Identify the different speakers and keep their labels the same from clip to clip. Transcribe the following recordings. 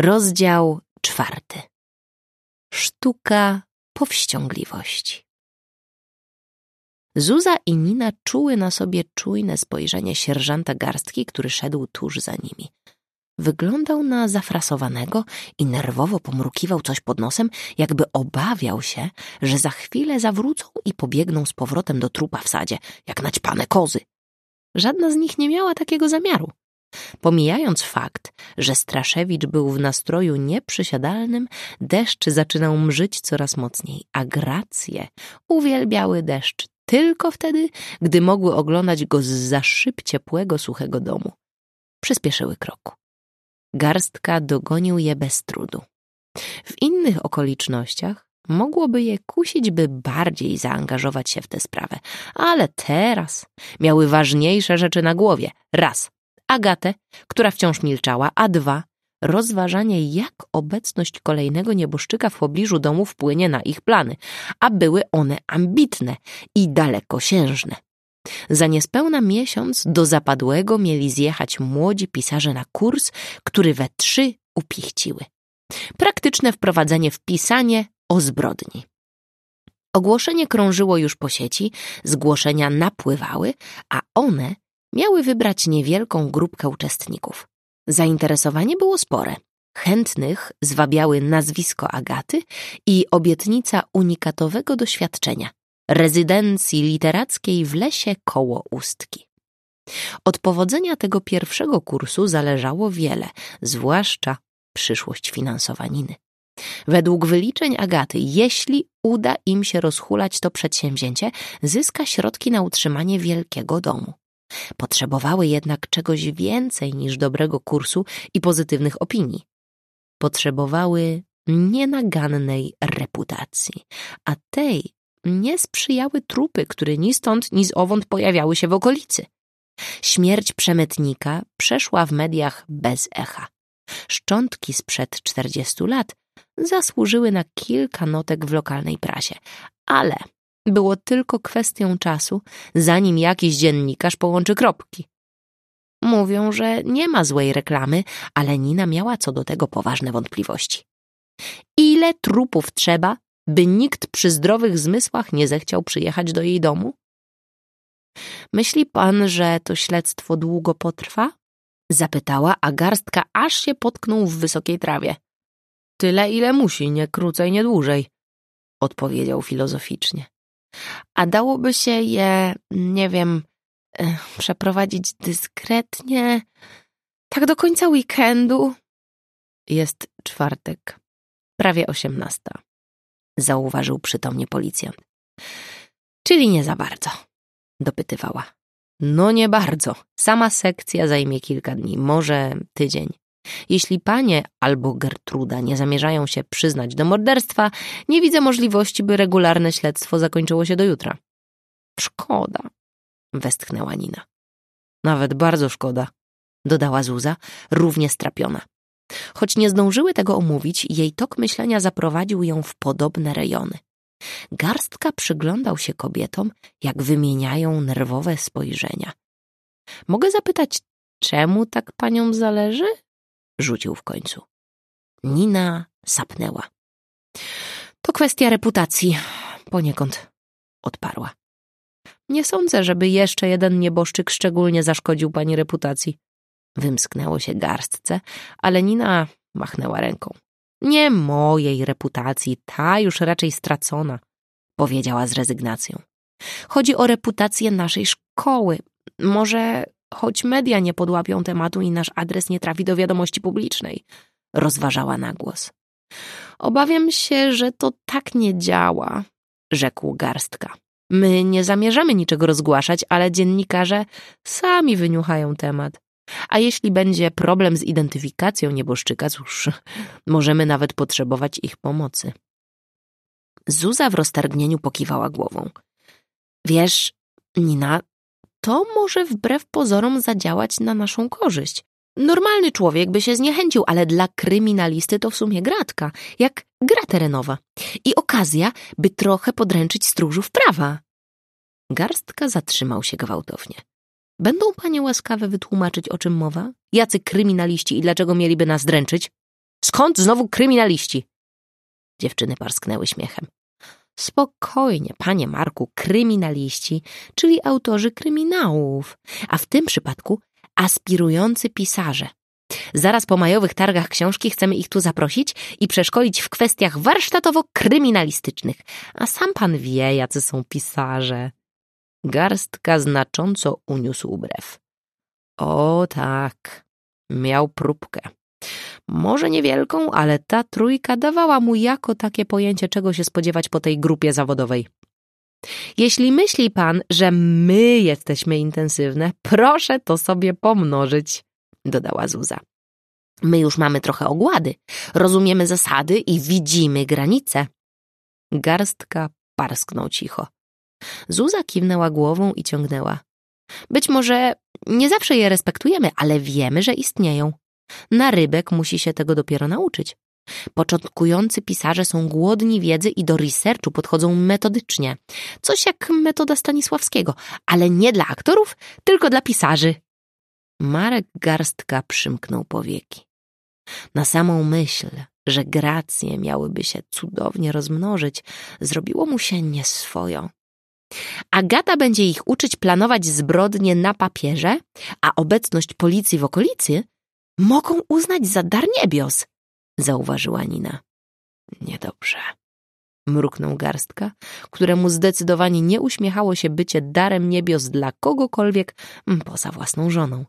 Speaker 1: Rozdział czwarty. Sztuka powściągliwości. Zuza i Nina czuły na sobie czujne spojrzenie sierżanta garstki, który szedł tuż za nimi. Wyglądał na zafrasowanego i nerwowo pomrukiwał coś pod nosem, jakby obawiał się, że za chwilę zawrócą i pobiegną z powrotem do trupa w sadzie, jak naćpane kozy. Żadna z nich nie miała takiego zamiaru. Pomijając fakt, że Straszewicz był w nastroju nieprzysiadalnym, deszcz zaczynał mrzyć coraz mocniej, a gracje uwielbiały deszcz tylko wtedy, gdy mogły oglądać go z za szyb ciepłego, suchego domu. Przyspieszyły kroku. Garstka dogonił je bez trudu. W innych okolicznościach mogłoby je kusić, by bardziej zaangażować się w tę sprawę, ale teraz miały ważniejsze rzeczy na głowie. Raz, Agatę, która wciąż milczała, a dwa, rozważanie, jak obecność kolejnego nieboszczyka w pobliżu domu wpłynie na ich plany, a były one ambitne i dalekosiężne. Za niespełna miesiąc do zapadłego mieli zjechać młodzi pisarze na kurs, który we trzy upichciły. Praktyczne wprowadzenie w pisanie o zbrodni. Ogłoszenie krążyło już po sieci, zgłoszenia napływały, a one miały wybrać niewielką grupkę uczestników. Zainteresowanie było spore. Chętnych zwabiały nazwisko Agaty i obietnica unikatowego doświadczenia rezydencji literackiej w lesie koło Ustki. Od powodzenia tego pierwszego kursu zależało wiele, zwłaszcza przyszłość finansowa Niny. Według wyliczeń Agaty, jeśli uda im się rozhulać to przedsięwzięcie, zyska środki na utrzymanie wielkiego domu. Potrzebowały jednak czegoś więcej niż dobrego kursu i pozytywnych opinii. Potrzebowały nienagannej reputacji, a tej nie sprzyjały trupy, które ni stąd, ni owąd pojawiały się w okolicy. Śmierć przemytnika przeszła w mediach bez echa. Szczątki sprzed czterdziestu lat zasłużyły na kilka notek w lokalnej prasie, ale było tylko kwestią czasu, zanim jakiś dziennikarz połączy kropki. Mówią, że nie ma złej reklamy, ale Nina miała co do tego poważne wątpliwości. Ile trupów trzeba, by nikt przy zdrowych zmysłach nie zechciał przyjechać do jej domu? Myśli pan, że to śledztwo długo potrwa? Zapytała, a garstka aż się potknął w wysokiej trawie. Tyle, ile musi, nie krócej, nie dłużej, odpowiedział filozoficznie. A dałoby się je, nie wiem, e, przeprowadzić dyskretnie, tak do końca weekendu? Jest czwartek, prawie osiemnasta, zauważył przytomnie policjant. Czyli nie za bardzo, dopytywała. No nie bardzo. Sama sekcja zajmie kilka dni, może tydzień. Jeśli panie albo Gertruda nie zamierzają się przyznać do morderstwa, nie widzę możliwości, by regularne śledztwo zakończyło się do jutra. Szkoda, westchnęła Nina. Nawet bardzo szkoda, dodała Zuza, równie strapiona. Choć nie zdążyły tego omówić, jej tok myślenia zaprowadził ją w podobne rejony. Garstka przyglądał się kobietom, jak wymieniają nerwowe spojrzenia. Mogę zapytać, czemu tak paniom zależy? Rzucił w końcu. Nina sapnęła. To kwestia reputacji, poniekąd odparła. Nie sądzę, żeby jeszcze jeden nieboszczyk szczególnie zaszkodził pani reputacji. Wymsknęło się garstce, ale Nina machnęła ręką. Nie mojej reputacji, ta już raczej stracona, powiedziała z rezygnacją. Chodzi o reputację naszej szkoły. Może choć media nie podłapią tematu i nasz adres nie trafi do wiadomości publicznej, rozważała na głos. Obawiam się, że to tak nie działa, rzekł garstka. My nie zamierzamy niczego rozgłaszać, ale dziennikarze sami wyniuchają temat. A jeśli będzie problem z identyfikacją nieboszczyka, cóż, możemy nawet potrzebować ich pomocy. Zuza w roztargnieniu pokiwała głową. Wiesz, Nina, to może wbrew pozorom zadziałać na naszą korzyść. Normalny człowiek by się zniechęcił, ale dla kryminalisty to w sumie gratka, jak gra terenowa. I okazja, by trochę podręczyć stróżów prawa. Garstka zatrzymał się gwałtownie. Będą panie łaskawe wytłumaczyć, o czym mowa? Jacy kryminaliści i dlaczego mieliby nas dręczyć? Skąd znowu kryminaliści? Dziewczyny parsknęły śmiechem. Spokojnie, panie Marku, kryminaliści, czyli autorzy kryminałów, a w tym przypadku aspirujący pisarze. Zaraz po majowych targach książki chcemy ich tu zaprosić i przeszkolić w kwestiach warsztatowo-kryminalistycznych. A sam pan wie, jacy są pisarze. Garstka znacząco uniósł brew. O tak, miał próbkę. Może niewielką, ale ta trójka dawała mu jako takie pojęcie, czego się spodziewać po tej grupie zawodowej. Jeśli myśli pan, że my jesteśmy intensywne, proszę to sobie pomnożyć, dodała Zuza. My już mamy trochę ogłady, rozumiemy zasady i widzimy granice. Garstka parsknął cicho. Zuza kiwnęła głową i ciągnęła. Być może nie zawsze je respektujemy, ale wiemy, że istnieją. Narybek musi się tego dopiero nauczyć. Początkujący pisarze są głodni wiedzy i do researchu podchodzą metodycznie. Coś jak metoda Stanisławskiego, ale nie dla aktorów, tylko dla pisarzy. Marek Garstka przymknął powieki. Na samą myśl, że gracje miałyby się cudownie rozmnożyć, zrobiło mu się nieswojo. Agata będzie ich uczyć planować zbrodnie na papierze, a obecność policji w okolicy mogą uznać za dar niebios, zauważyła Nina. Niedobrze. Mruknął garstka, któremu zdecydowanie nie uśmiechało się bycie darem niebios dla kogokolwiek poza własną żoną.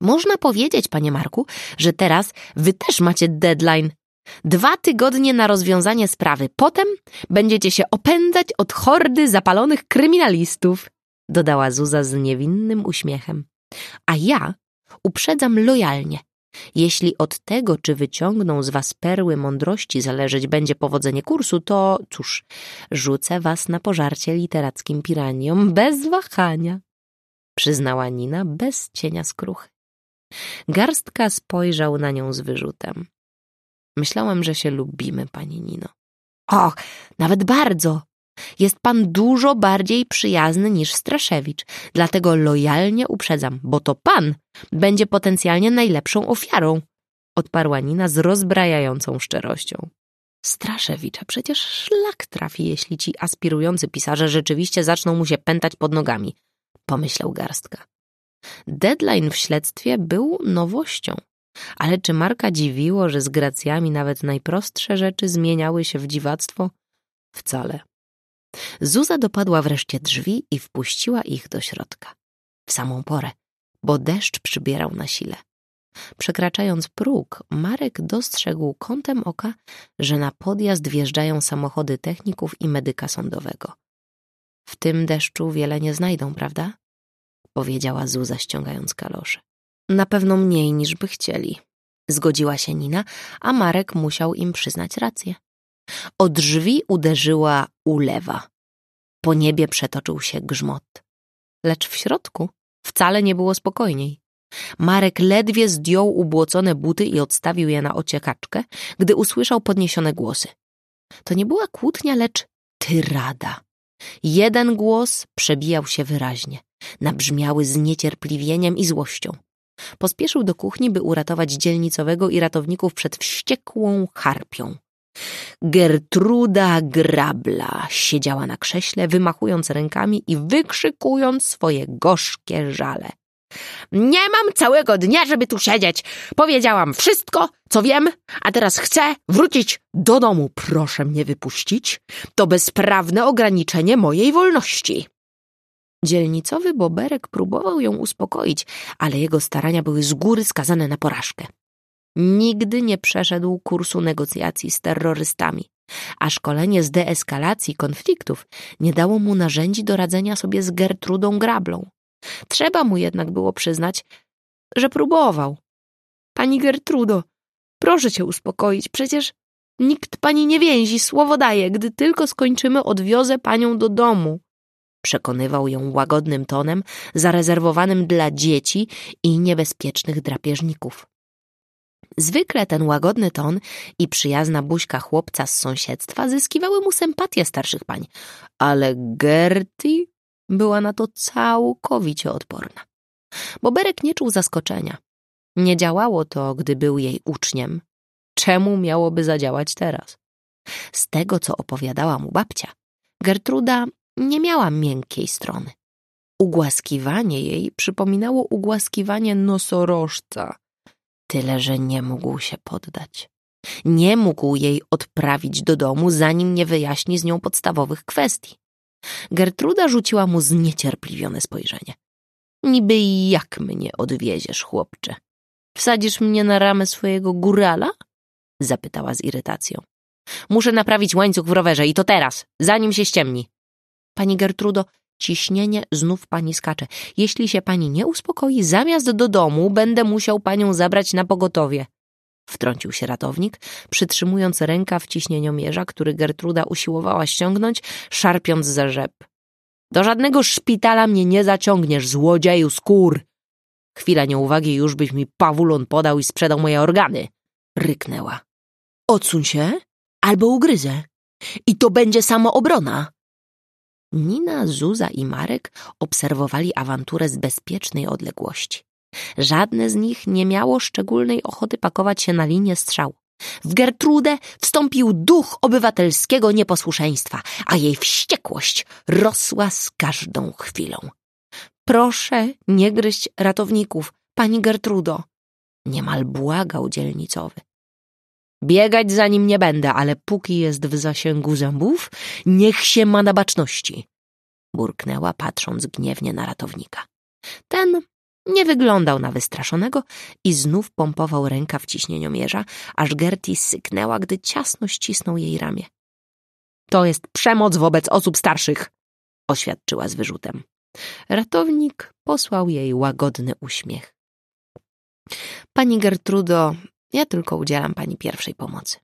Speaker 1: Można powiedzieć, panie Marku, że teraz wy też macie deadline. Dwa tygodnie na rozwiązanie sprawy. Potem będziecie się opędzać od hordy zapalonych kryminalistów, dodała Zuza z niewinnym uśmiechem. A ja uprzedzam lojalnie. Jeśli od tego, czy wyciągną z was perły mądrości zależeć będzie powodzenie kursu, to cóż, rzucę was na pożarcie literackim piraniom bez wahania, przyznała Nina bez cienia skruchy. Garstka spojrzał na nią z wyrzutem. Myślałem, że się lubimy, pani Nino. Och, nawet bardzo. Jest pan dużo bardziej przyjazny niż Straszewicz, dlatego lojalnie uprzedzam, bo to pan będzie potencjalnie najlepszą ofiarą, odparła Nina z rozbrajającą szczerością. Straszewicza przecież szlak trafi, jeśli ci aspirujący pisarze rzeczywiście zaczną mu się pętać pod nogami, pomyślał garstka. Deadline w śledztwie był nowością. Ale czy Marka dziwiło, że z gracjami nawet najprostsze rzeczy zmieniały się w dziwactwo? Wcale. Zuza dopadła wreszcie drzwi i wpuściła ich do środka. W samą porę, bo deszcz przybierał na sile. Przekraczając próg, Marek dostrzegł kątem oka, że na podjazd wjeżdżają samochody techników i medyka sądowego. W tym deszczu wiele nie znajdą, prawda? powiedziała Zuza, ściągając kalosze. Na pewno mniej niż by chcieli. Zgodziła się Nina, a Marek musiał im przyznać rację. O drzwi uderzyła ulewa. Po niebie przetoczył się grzmot. Lecz w środku wcale nie było spokojniej. Marek ledwie zdjął ubłocone buty i odstawił je na ociekaczkę, gdy usłyszał podniesione głosy. To nie była kłótnia, lecz tyrada. Jeden głos przebijał się wyraźnie, nabrzmiały zniecierpliwieniem i złością. Pospieszył do kuchni, by uratować dzielnicowego i ratowników przed wściekłą harpią. Gertruda Grabla siedziała na krześle, wymachując rękami i wykrzykując swoje gorzkie żale. Nie mam całego dnia, żeby tu siedzieć. Powiedziałam wszystko, co wiem, a teraz chcę wrócić do domu. Proszę mnie wypuścić. To bezprawne ograniczenie mojej wolności. Dzielnicowy Boberek próbował ją uspokoić, ale jego starania były z góry skazane na porażkę. Nigdy nie przeszedł kursu negocjacji z terrorystami, a szkolenie z deeskalacji konfliktów nie dało mu narzędzi do radzenia sobie z Gertrudą Grablą. Trzeba mu jednak było przyznać, że próbował. Pani Gertrudo, proszę cię uspokoić, przecież nikt pani nie więzi, słowo daje, gdy tylko skończymy, odwiozę panią do domu. Przekonywał ją łagodnym tonem, zarezerwowanym dla dzieci i niebezpiecznych drapieżników. Zwykle ten łagodny ton i przyjazna buźka chłopca z sąsiedztwa zyskiwały mu sympatię starszych pań, ale Gerty była na to całkowicie odporna. Boberek nie czuł zaskoczenia. Nie działało to, gdy był jej uczniem, Czemu miałoby zadziałać teraz? Z tego, co opowiadała mu babcia, Gertruda nie miała miękkiej strony. Ugłaskiwanie jej przypominało ugłaskiwanie nosorożca, tyle że nie mógł się poddać. Nie mógł jej odprawić do domu, zanim nie wyjaśni z nią podstawowych kwestii. Gertruda rzuciła mu zniecierpliwione spojrzenie. Niby jak mnie odwieziesz, chłopcze? Wsadzisz mnie na ramę swojego górala? Zapytała z irytacją. Muszę naprawić łańcuch w rowerze i to teraz, zanim się ściemni. Pani Gertrudo, ciśnienie znów pani skacze. Jeśli się pani nie uspokoi, zamiast do domu będę musiał panią zabrać na pogotowie. Wtrącił się ratownik, przytrzymując rękaw ciśnieniomierza, który Gertruda usiłowała ściągnąć, szarpiąc za rzep. Do żadnego szpitala mnie nie zaciągniesz, złodzieju skór! Chwila nieuwagi, już byś mi pawulon podał i sprzedał moje organy! Ryknęła. Odsuń się, albo ugryzę. I to będzie samoobrona. Nina, Zuza i Marek obserwowali awanturę z bezpiecznej odległości. Żadne z nich nie miało szczególnej ochoty pakować się na linię strzału. W Gertrudę wstąpił duch obywatelskiego nieposłuszeństwa, a jej wściekłość rosła z każdą chwilą. Proszę nie gryźć ratowników, pani Gertrudo, niemal błagał dzielnicowy. Biegać za nim nie będę, ale póki jest w zasięgu zębów, niech się ma na baczności. Burknęła, patrząc gniewnie na ratownika. Ten nie wyglądał na wystraszonego i znów pompował rękaw ciśnieniomierza, aż Gertie syknęła, gdy ciasno ścisnął jej ramię. To jest przemoc wobec osób starszych, oświadczyła z wyrzutem. Ratownik posłał jej łagodny uśmiech. Pani Gertrudo, ja tylko udzielam pani pierwszej pomocy.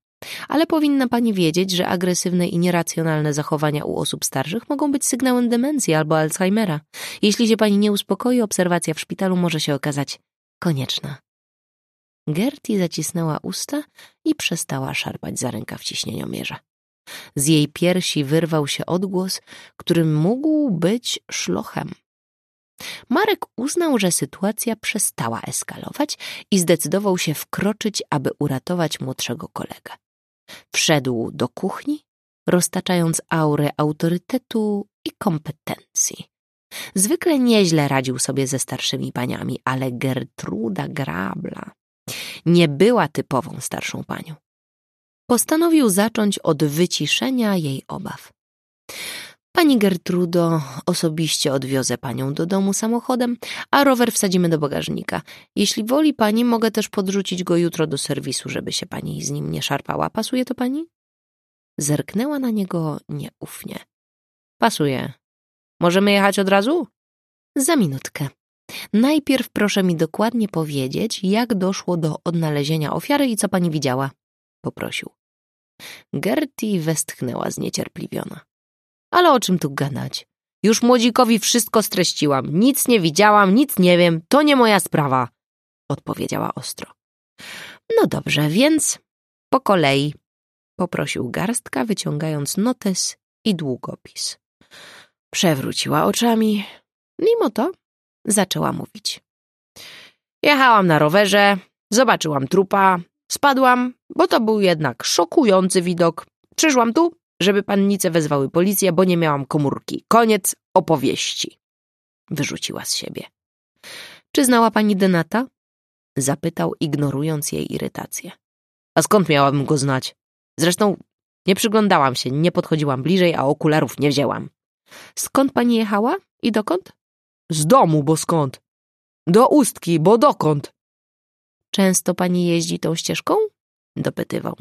Speaker 1: Ale powinna pani wiedzieć, że agresywne i nieracjonalne zachowania u osób starszych mogą być sygnałem demencji albo Alzheimera. Jeśli się pani nie uspokoi, obserwacja w szpitalu może się okazać konieczna. Gertie zacisnęła usta i przestała szarpać za rękaw ciśnieniomierza. Z jej piersi wyrwał się odgłos, który mógł być szlochem. Marek uznał, że sytuacja przestała eskalować i zdecydował się wkroczyć, aby uratować młodszego kolegę. Wszedł do kuchni, roztaczając aurę autorytetu i kompetencji. Zwykle nieźle radził sobie ze starszymi paniami, ale Gertruda Grabla nie była typową starszą panią. Postanowił zacząć od wyciszenia jej obaw. Pani Gertrudo, osobiście odwiozę panią do domu samochodem, a rower wsadzimy do bagażnika. Jeśli woli pani, mogę też podrzucić go jutro do serwisu, żeby się pani z nim nie szarpała. Pasuje to pani? Zerknęła na niego nieufnie. Pasuje. Możemy jechać od razu? Za minutkę. Najpierw proszę mi dokładnie powiedzieć, jak doszło do odnalezienia ofiary i co pani widziała, poprosił. Gertie westchnęła zniecierpliwiona. Ale o czym tu gadać? Już młodzikowi wszystko streściłam. Nic nie widziałam, nic nie wiem, to nie moja sprawa, odpowiedziała ostro. No dobrze, więc po kolei, poprosił garstka, wyciągając notes i długopis. Przewróciła oczami. Mimo to zaczęła mówić. Jechałam na rowerze, zobaczyłam trupa, spadłam, bo to był jednak szokujący widok. Przyszłam tu, żeby pannice wezwały policję, bo nie miałam komórki. Koniec opowieści. Wyrzuciła z siebie. Czy znała pani Denata? Zapytał, ignorując jej irytację. A skąd miałabym go znać? Zresztą nie przyglądałam się, nie podchodziłam bliżej, a okularów nie wzięłam. Skąd pani jechała i dokąd? Z domu, bo skąd? Do ustki, bo dokąd? Często pani jeździ tą ścieżką? Dopytywał.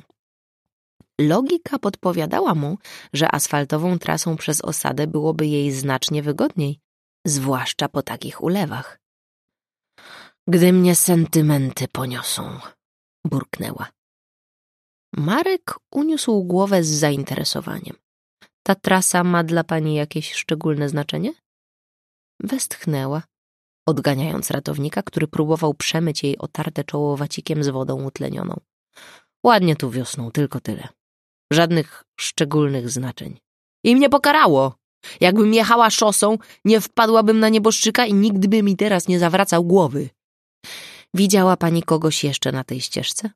Speaker 1: Logika podpowiadała mu, że asfaltową trasą przez osadę byłoby jej znacznie wygodniej, zwłaszcza po takich ulewach. Gdy mnie sentymenty poniosą, burknęła. Marek uniósł głowę z zainteresowaniem. Ta trasa ma dla pani jakieś szczególne znaczenie? Westchnęła, odganiając ratownika, który próbował przemyć jej otarte czoło wacikiem z wodą utlenioną. Ładnie tu wiosną, tylko tyle. Żadnych szczególnych znaczeń. I mnie pokarało. Jakbym jechała szosą, nie wpadłabym na nieboszczyka i nikt by mi teraz nie zawracał głowy. Widziała pani kogoś jeszcze na tej ścieżce?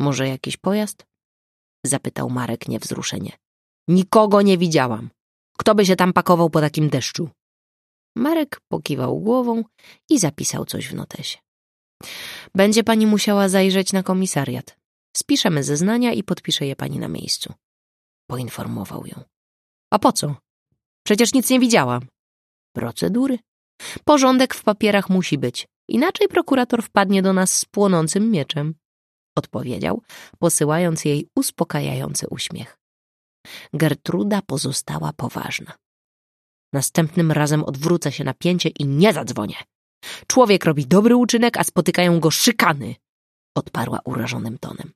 Speaker 1: Może jakiś pojazd? Zapytał Marek niewzruszenie. Nikogo nie widziałam. Kto by się tam pakował po takim deszczu? Marek pokiwał głową i zapisał coś w notesie. Będzie pani musiała zajrzeć na komisariat. Spiszemy zeznania i podpisze je pani na miejscu. Poinformował ją. A po co? Przecież nic nie widziałam. Procedury. Porządek w papierach musi być. Inaczej prokurator wpadnie do nas z płonącym mieczem. Odpowiedział, posyłając jej uspokajający uśmiech. Gertruda pozostała poważna. Następnym razem odwrócę się na pięcie i nie zadzwonię. Człowiek robi dobry uczynek, a spotykają go szykany, odparła urażonym tonem.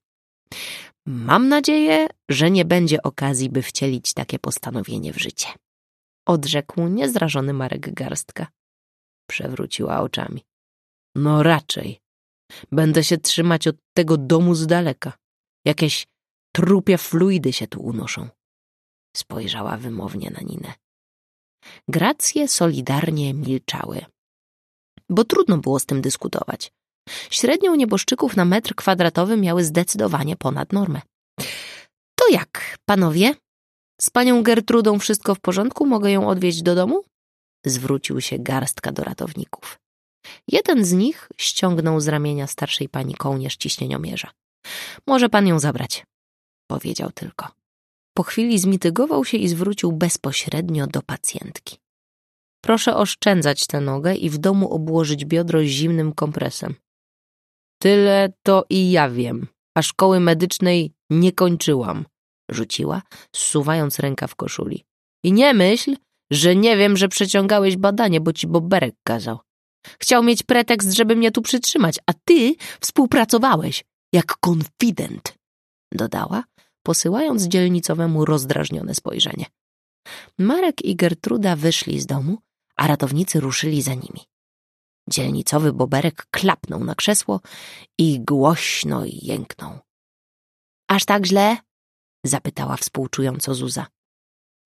Speaker 1: Mam nadzieję, że nie będzie okazji, by wcielić takie postanowienie w życie. Odrzekł niezrażony Marek Garstka. Przewróciła oczami. No raczej. Będę się trzymać od tego domu z daleka. Jakieś trupie fluidy się tu unoszą. Spojrzała wymownie na Ninę. Gracje solidarnie milczały, bo trudno było z tym dyskutować. Średnią nieboszczyków na metr kwadratowy miały zdecydowanie ponad normę. To jak, panowie? Z panią Gertrudą wszystko w porządku? Mogę ją odwieźć do domu? Zwrócił się garstka do ratowników. Jeden z nich ściągnął z ramienia starszej pani kołnierz ciśnieniomierza. Może pan ją zabrać, powiedział tylko. Po chwili zmitygował się i zwrócił bezpośrednio do pacjentki. Proszę oszczędzać tę nogę i w domu obłożyć biodro zimnym kompresem. Tyle to i ja wiem, a szkoły medycznej nie kończyłam, rzuciła, zsuwając ręka w koszuli. I nie myśl, że nie wiem, że przeciągałeś badanie, bo ci Boberek kazał. Chciał mieć pretekst, żeby mnie tu przytrzymać, a ty współpracowałeś, jak konfident, dodała, posyłając dzielnicowemu rozdrażnione spojrzenie. Marek i Gertruda wyszli z domu, a ratownicy ruszyli za nimi. Dzielnicowy boberek klapnął na krzesło i głośno jęknął. Aż tak źle? zapytała współczująco Zuza.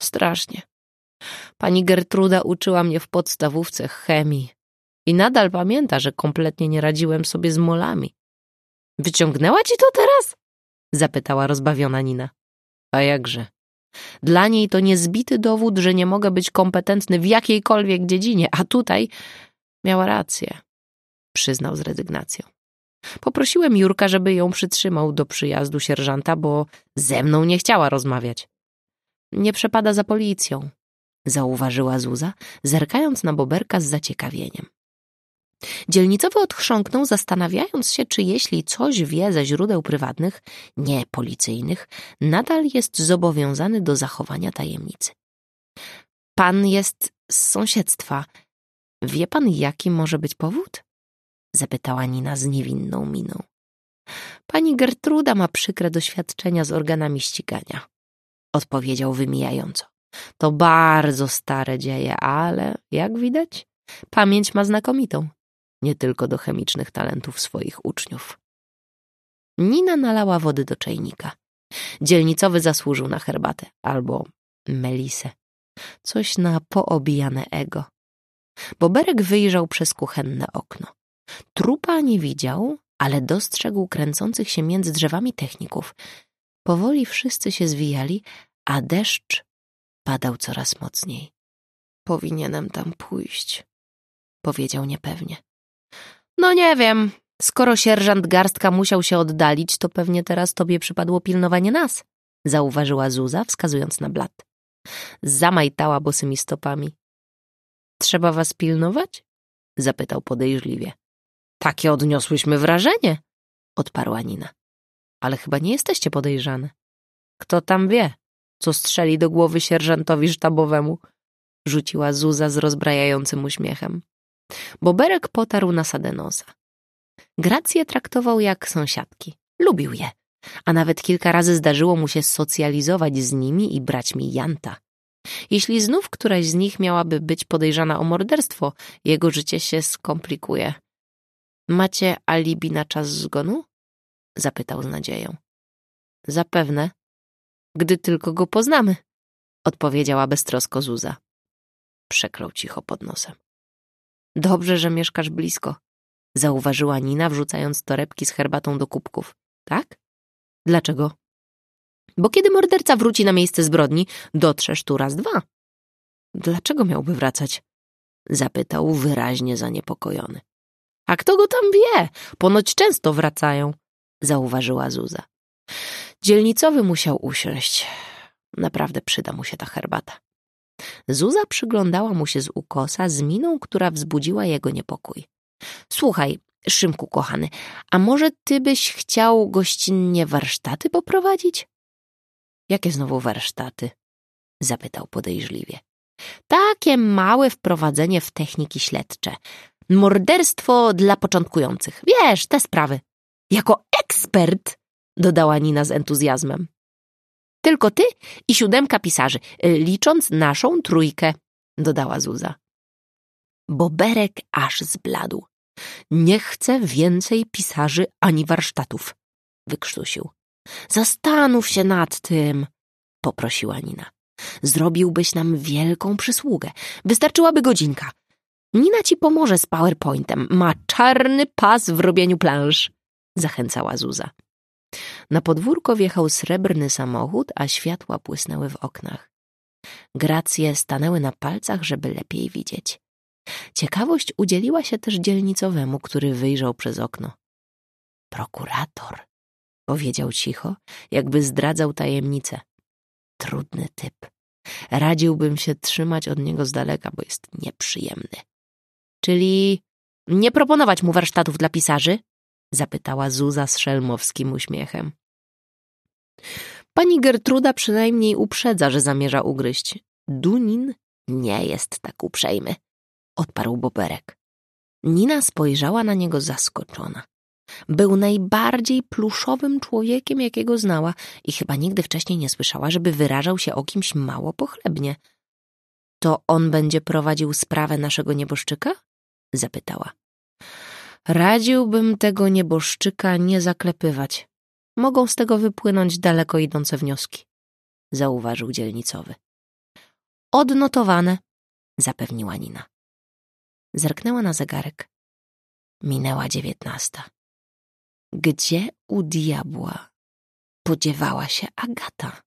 Speaker 1: Strasznie. Pani Gertruda uczyła mnie w podstawówce chemii i nadal pamięta, że kompletnie nie radziłem sobie z molami. Wyciągnęła ci to teraz? zapytała rozbawiona Nina. A jakże? Dla niej to niezbity dowód, że nie mogę być kompetentny w jakiejkolwiek dziedzinie, a tutaj miała rację, przyznał z rezygnacją. Poprosiłem Jurka, żeby ją przytrzymał do przyjazdu sierżanta, bo ze mną nie chciała rozmawiać. Nie przepada za policją, zauważyła Zuza, zerkając na Boberka z zaciekawieniem. Dzielnicowy odchrząknął, zastanawiając się, czy jeśli coś wie ze źródeł prywatnych, nie policyjnych, nadal jest zobowiązany do zachowania tajemnicy. Pan jest z sąsiedztwa. Wie pan, jaki może być powód? Zapytała Nina z niewinną miną. Pani Gertruda ma przykre doświadczenia z organami ścigania. Odpowiedział wymijająco. To bardzo stare dzieje, ale jak widać, pamięć ma znakomitą nie tylko do chemicznych talentów swoich uczniów. Nina nalała wody do czajnika. Dzielnicowy zasłużył na herbatę albo melisę. Coś na poobijane ego. Boberek wyjrzał przez kuchenne okno. Trupa nie widział, ale dostrzegł kręcących się między drzewami techników. Powoli wszyscy się zwijali, a deszcz padał coraz mocniej. Powinienem tam pójść, powiedział niepewnie. No nie wiem. Skoro sierżant Garstka musiał się oddalić, to pewnie teraz tobie przypadło pilnowanie nas, zauważyła Zuza, wskazując na blat. Zamajtała bosymi stopami. Trzeba was pilnować? zapytał podejrzliwie. Takie odniosłyśmy wrażenie, odparła Nina. Ale chyba nie jesteście podejrzane. Kto tam wie, co strzeli do głowy sierżantowi sztabowemu? Rzuciła Zuza z rozbrajającym uśmiechem. Boberek potarł nasadę nosa. Grację traktował jak sąsiadki. Lubił je, a nawet kilka razy zdarzyło mu się socjalizować z nimi i brać mi janta. Jeśli znów któraś z nich miałaby być podejrzana o morderstwo, jego życie się skomplikuje. Macie alibi na czas zgonu? Zapytał z nadzieją. Zapewne, gdy tylko go poznamy, odpowiedziała beztrosko Zuza. Przeklął cicho pod nosem. Dobrze, że mieszkasz blisko, zauważyła Nina, wrzucając torebki z herbatą do kubków. Tak? Dlaczego? Bo kiedy morderca wróci na miejsce zbrodni, dotrzesz tu raz dwa. Dlaczego miałby wracać? Zapytał wyraźnie zaniepokojony. A kto go tam wie? Ponoć często wracają, zauważyła Zuza. Dzielnicowy musiał usiąść. Naprawdę przyda mu się ta herbata. Zuza przyglądała mu się z ukosa z miną, która wzbudziła jego niepokój. Słuchaj, Szymku kochany, a może ty byś chciał gościnnie warsztaty poprowadzić? Jakie znowu warsztaty? Zapytał podejrzliwie. Takie małe wprowadzenie w techniki śledcze. Morderstwo dla początkujących. Wiesz, te sprawy. Jako ekspert, dodała Nina z entuzjazmem. Tylko ty i siódemka pisarzy, licząc naszą trójkę, dodała Zuza. Boberek aż zbladł. Nie chcę więcej pisarzy ani warsztatów, wykrztusił. Zastanów się nad tym, poprosiła Nina. Zrobiłbyś nam wielką przysługę. Wystarczyłaby godzinka. Nina ci pomoże z PowerPointem. Ma czarny pas w robieniu plansz, zachęcała Zuza. Na podwórko wjechał srebrny samochód, a światła błysnęły w oknach. Gracje stanęły na palcach, żeby lepiej widzieć. Ciekawość udzieliła się też dzielnicowemu, który wyjrzał przez okno. Prokurator, powiedział cicho, jakby zdradzał tajemnicę. Trudny typ. Radziłbym się trzymać od niego z daleka, bo jest nieprzyjemny. Czyli nie proponować mu warsztatów dla pisarzy? zapytała Zuza z szelmowskim uśmiechem. Pani Gertruda przynajmniej uprzedza, że zamierza ugryźć. Dunin nie jest tak uprzejmy, odparł Boberek. Nina spojrzała na niego zaskoczona. Był najbardziej pluszowym człowiekiem, jakiego znała i chyba nigdy wcześniej nie słyszała, żeby wyrażał się o kimś mało pochlebnie. To on będzie prowadził sprawę naszego nieboszczyka? zapytała. Radziłbym tego nieboszczyka nie zaklepywać. Mogą z tego wypłynąć daleko idące wnioski, zauważył dzielnicowy. Odnotowane, zapewniła Nina. Zerknęła na zegarek. Minęła dziewiętnasta. Gdzie u diabła podziewała się Agata?